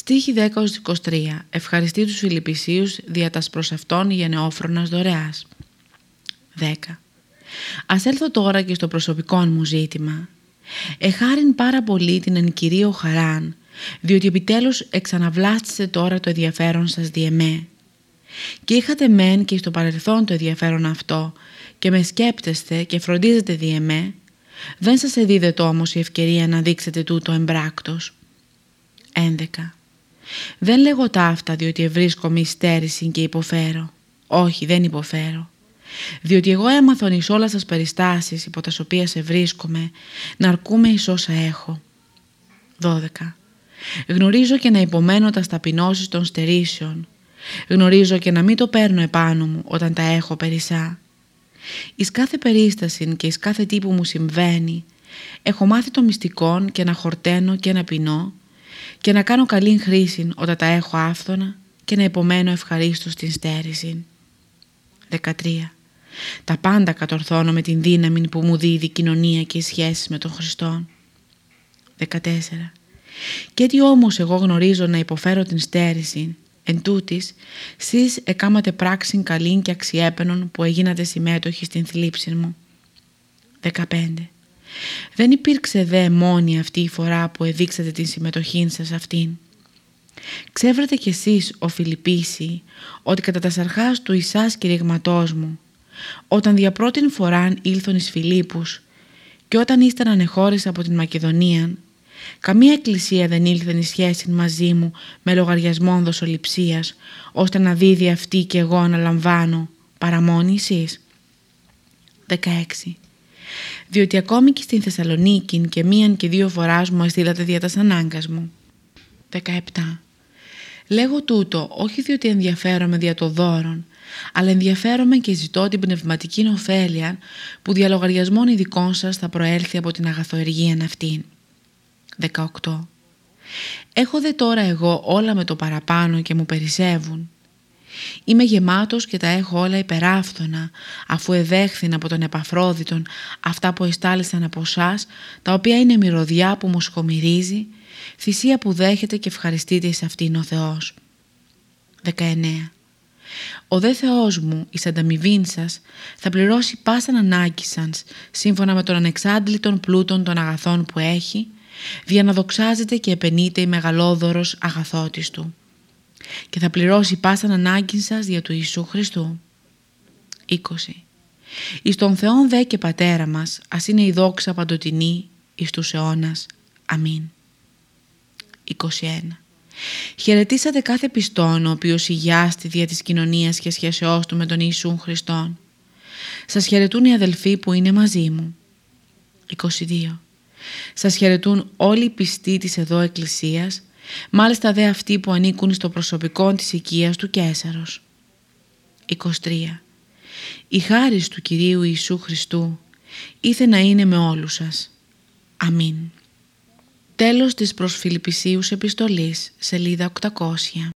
Στίχη 10-23 Ευχαριστεί τους Φιλιππισίους δια τας προς αυτόν γενναιόφρονας δωρεάς. 10. Ας έλθω τώρα και στο προσωπικό μου ζήτημα. Εχάριν πάρα πολύ την εν κυρίω χαράν, διότι επιτέλους εξαναβλάστησε τώρα το ενδιαφέρον σας διεμέ. Και είχατε μεν και στο παρελθόν το ενδιαφέρον αυτό και με σκέπτεστε και φροντίζετε διεμέ, δεν σας εδίδεται όμως η ευκαιρία να δείξετε τούτο εμπράκτος. 11. Δεν λέγω τα αυτά διότι ευρίσκομαι στέρηση και υποφέρω. Όχι, δεν υποφέρω. Διότι εγώ έμαθον εις όλας σας περιστάσεις υπό τας οποίας σε βρίσκομαι να αρκούμε εις όσα έχω. 12. Γνωρίζω και να υπομένω τας σταπεινώσεις των στερήσεων. Γνωρίζω και να μην το παίρνω επάνω μου όταν τα έχω περισσά. Εις κάθε περίσταση και εις κάθε τι που μου συμβαίνει έχω μάθει το μυστικό και να χορταίνω και να πεινώ και να κάνω καλή χρήση όταν τα έχω άφθονα και να υπομένω ευχαρίστως την στέρηση. 13. Τα πάντα κατορθώνω με την δύναμη που μου δίδει η κοινωνία και οι σχέσεις με τον Χριστό. 14. Και τι όμως εγώ γνωρίζω να υποφέρω την στέρηση, εν τούτης, σεις εκάματε πράξην καλήν και αξιέπαινον που έγινατε συμμέτοχοι στην θλίψη μου. 15. Δεν υπήρξε δε μόνη αυτή η φορά που εδείξατε την συμμετοχή σας αυτήν. Ξέβρατε κι εσείς, ο Φιλιππίσι, ότι κατά τα σαρχάς του Ισάς κηρυγματός μου, όταν δια πρώτην φοράν ήλθον εις Φιλίππους και όταν ύστερα ανεχώρησα από την Μακεδονία, καμία εκκλησία δεν ήλθε εις σχέση μαζί μου με λογαριασμόν δοσοληψίας, ώστε να δίδει αυτή και εγώ να λαμβάνω, παρά μόνοι εσείς. 16 διότι ακόμη και στην Θεσσαλονίκη και μίαν και δύο φοράς μου έστειλατε δια τας ανάγκας μου. 17. Λέγω τούτο όχι διότι ενδιαφέρομαι δια το δώρον, αλλά ενδιαφέρομαι και ζητώ την πνευματική ωφέλεια που δια λογαριασμών ειδικών σας θα προέλθει από την αγαθοεργία αυτήν. 18. Έχω δε τώρα εγώ όλα με το παραπάνω και μου περισσεύουν Είμαι γεμάτος και τα έχω όλα υπεράφθονα, αφού εδέχθην από τον Επαφρόδιτον αυτά που εστάλησαν από εσάς, τα οποία είναι μυρωδιά που μου σχομυρίζει, θυσία που δέχεται και ευχαριστείτε εις αυτήν ο Θεός. 19. Ο δε Θεός μου, εις ανταμοιβήν σας, θα πληρώσει πάσαν ανάγκη σας, σύμφωνα με τον ανεξάντλητον πλούτον των αγαθών που έχει, δια να δοξάζεται και επενείται η μεγαλόδωρος αγαθότης του και θα πληρώσει πάσαν ανάγκη σας για του Ιησού Χριστού. 20. Εις τον Θεόν δε και Πατέρα μας, ας είναι η δόξα παντοτινή εις τους αιώνας. Αμήν. 21. Χαιρετήσατε κάθε πιστόν ο οποίος υγιάστη δια της κοινωνίας και σχέσεώς του με τον Ιησού Χριστόν. Σας χαιρετούν οι αδελφοί που είναι μαζί μου. 22. Σας χαιρετούν όλοι οι πιστοί της εδώ εκκλησίας Μάλιστα δε αυτοί που ανήκουν στο προσωπικό της οικίας του Κέσαρος. 23. Η χάρις του Κυρίου Ιησού Χριστού ήθε να είναι με όλους σας. Αμήν. Τέλος της προς Φιλιππισίους επιστολής, σελίδα 800.